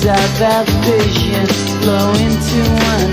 Tears of ambition flow into one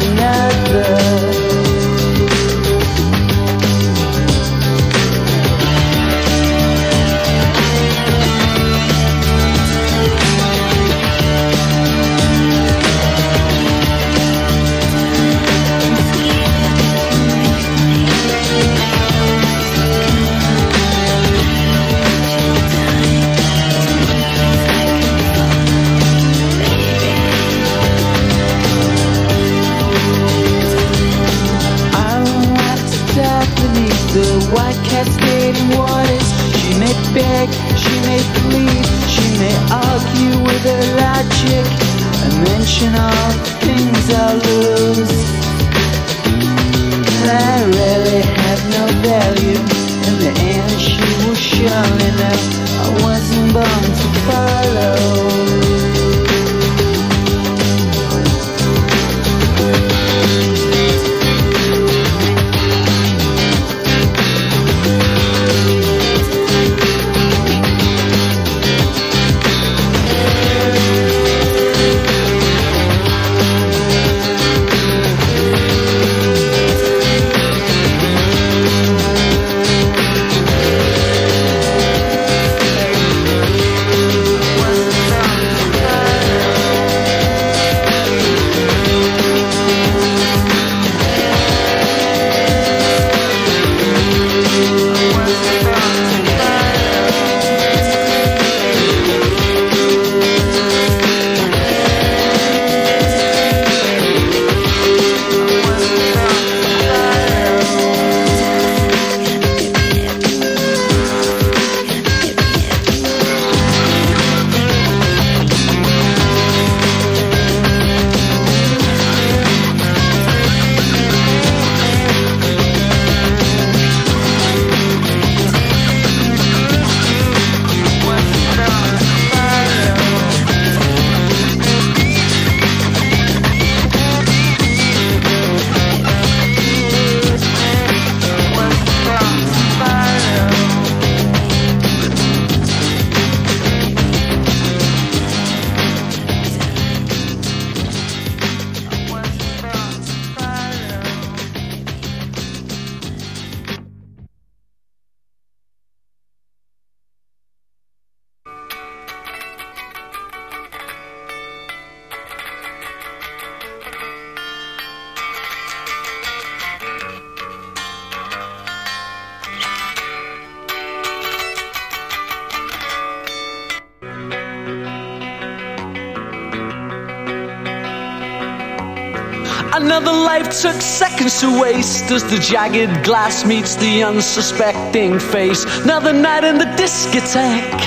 Another life took seconds to waste as the jagged glass meets the unsuspecting face. Another night in the discotheque.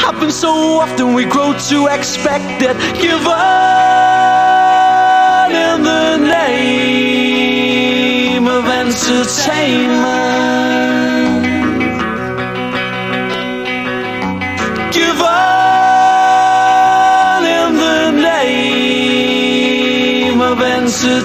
Happens so often we grow to expect it. Give up in the name of entertainment.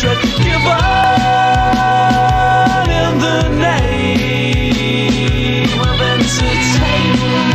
should give up in the name of entertainment.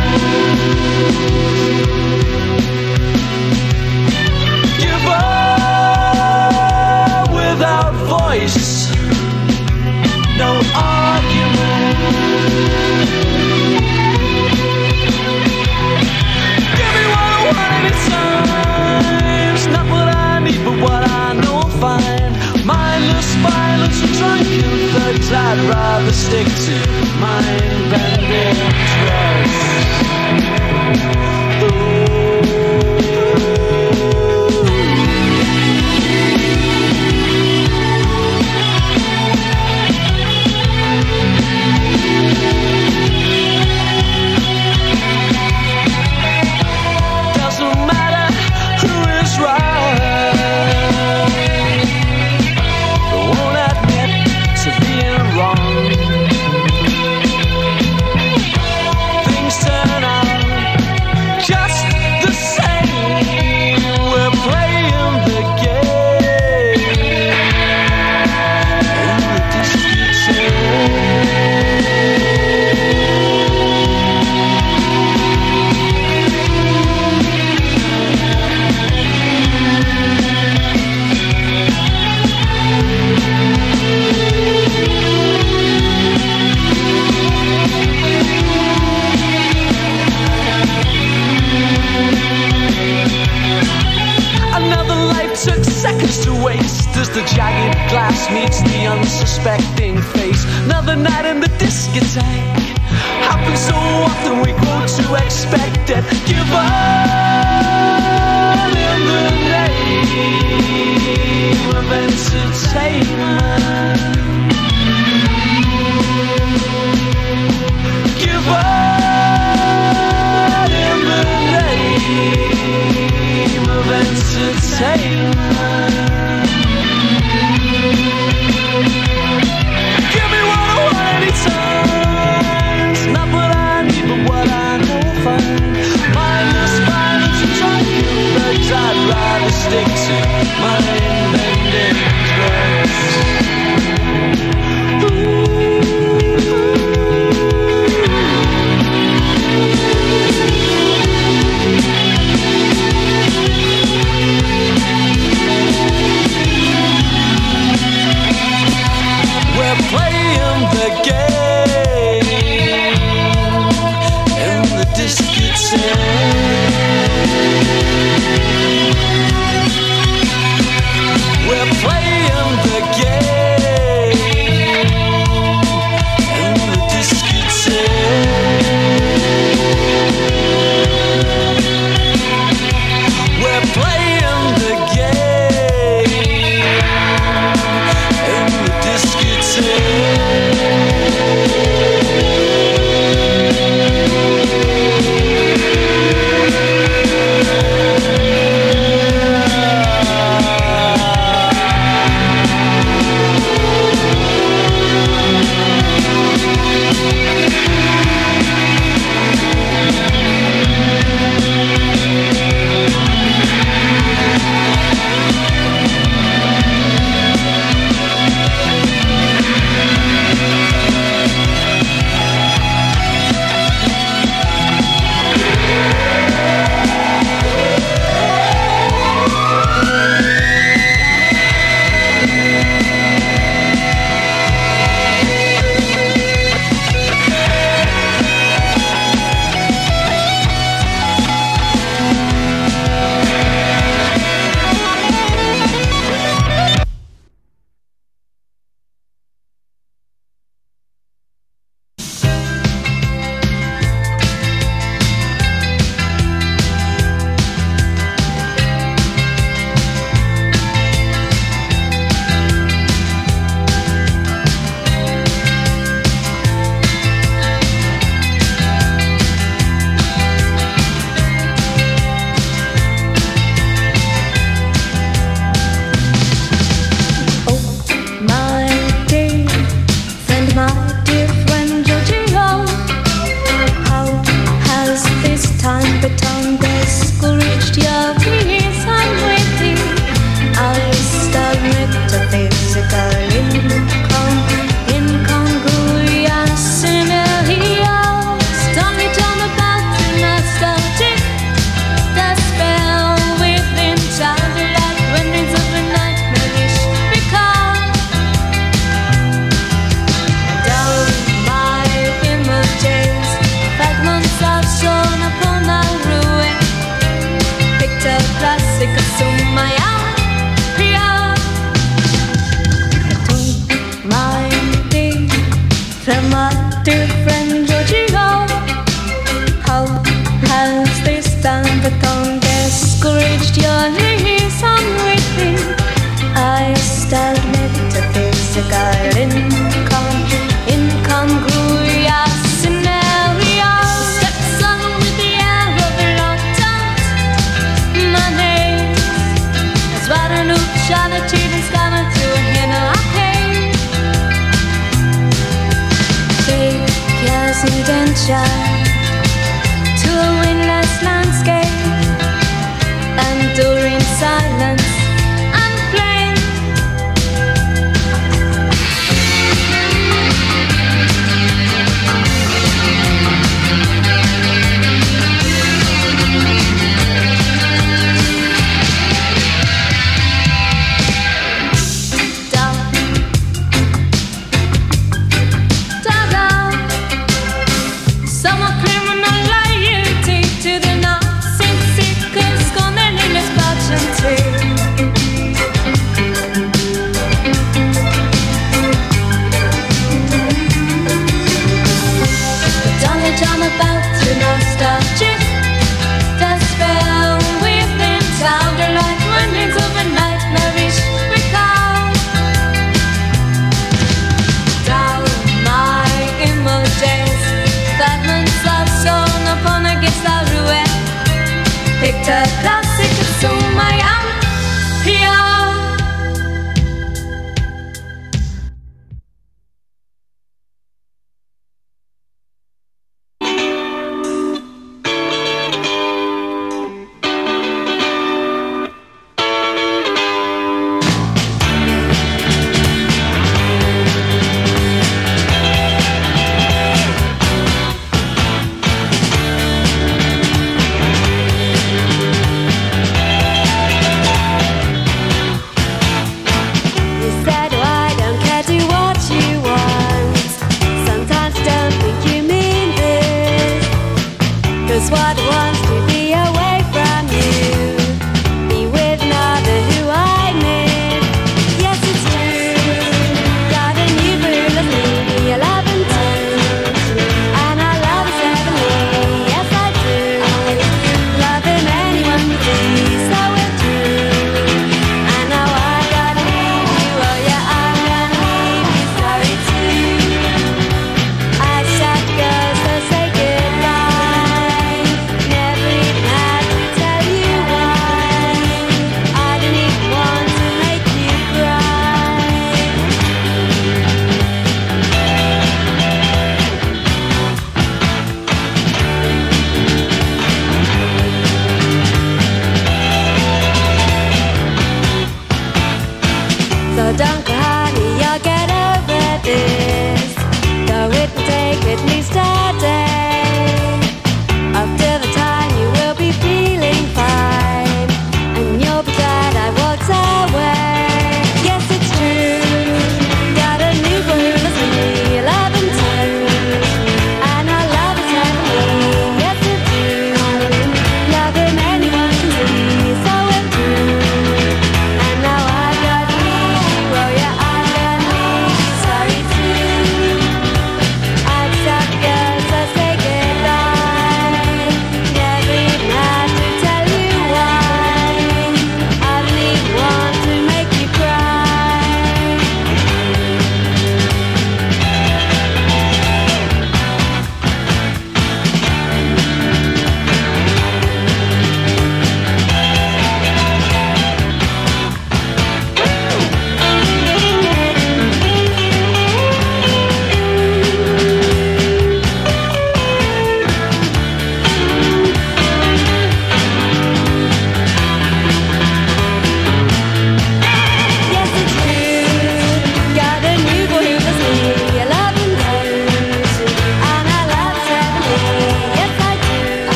To as the jagged glass meets the unsuspecting face. Another night in the discotheque happens so often we grow to expect it. Give up in the name of entertainment. Give up in the name of entertainment. addicted mind Guadalupe,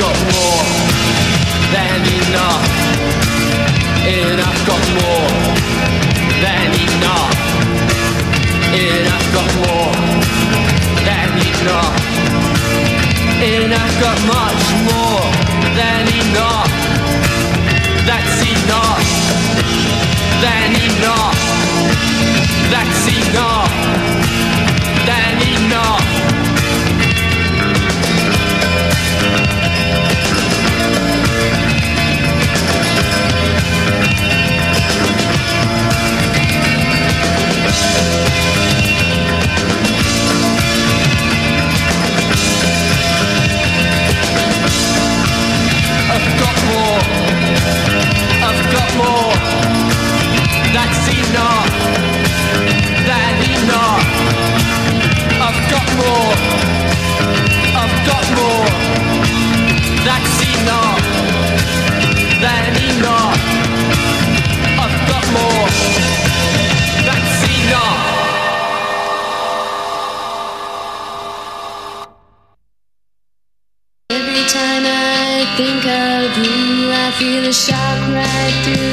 got more than enough. Enough got more than enough. Enough got more than enough. Enough got much more than enough. That's enough. Than enough. That's enough. got more. I've got more. That's enough. That enough. I've got more. I've got more. That's enough. That enough. I've got more. Feel a shock right through